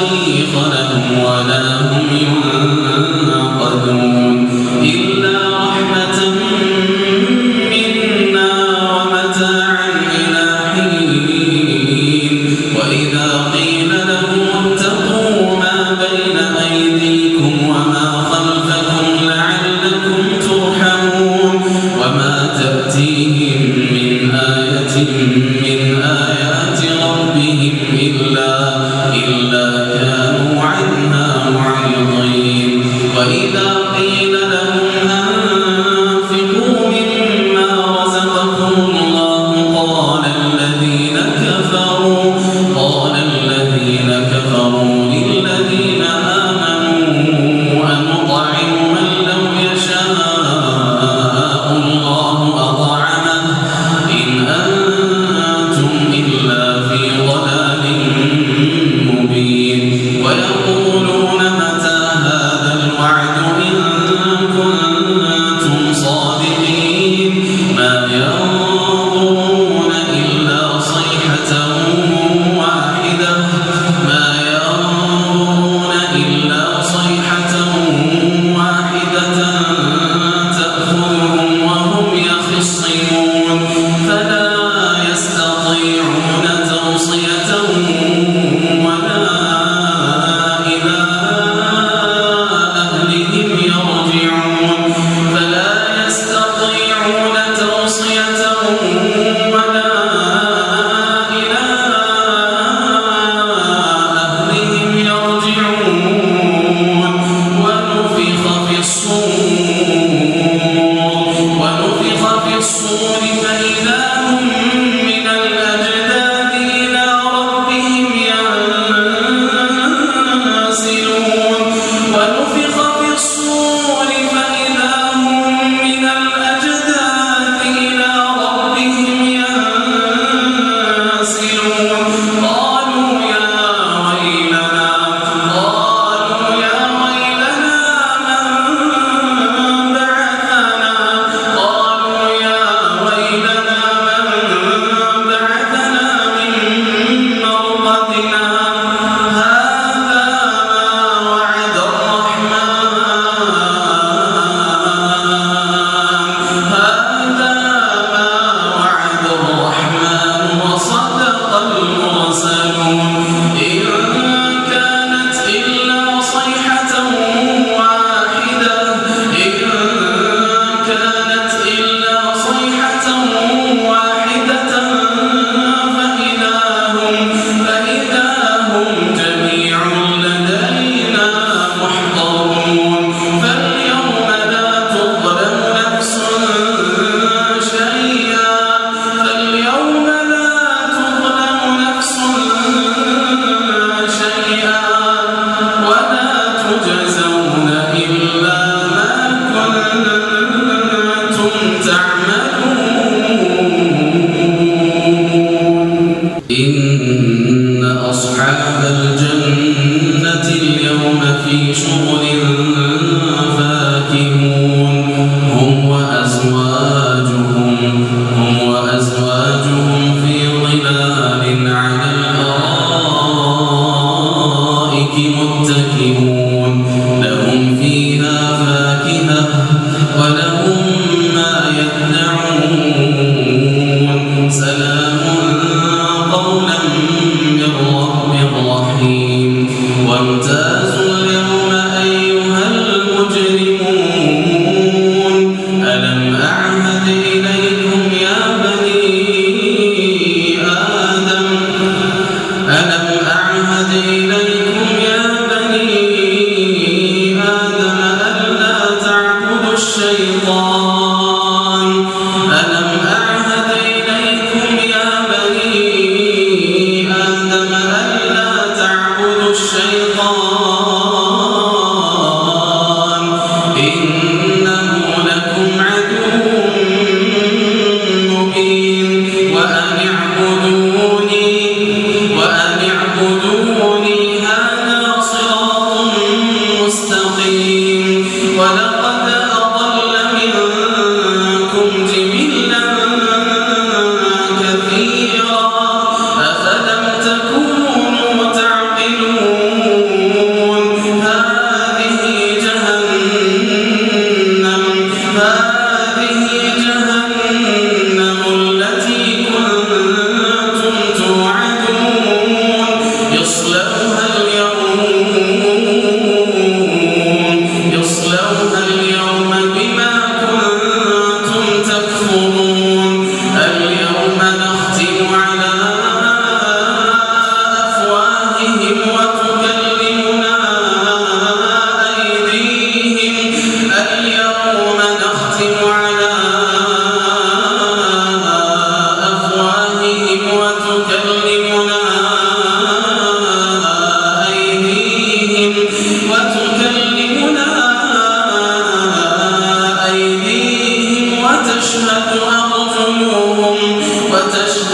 طريق لهم ولا رسول mantas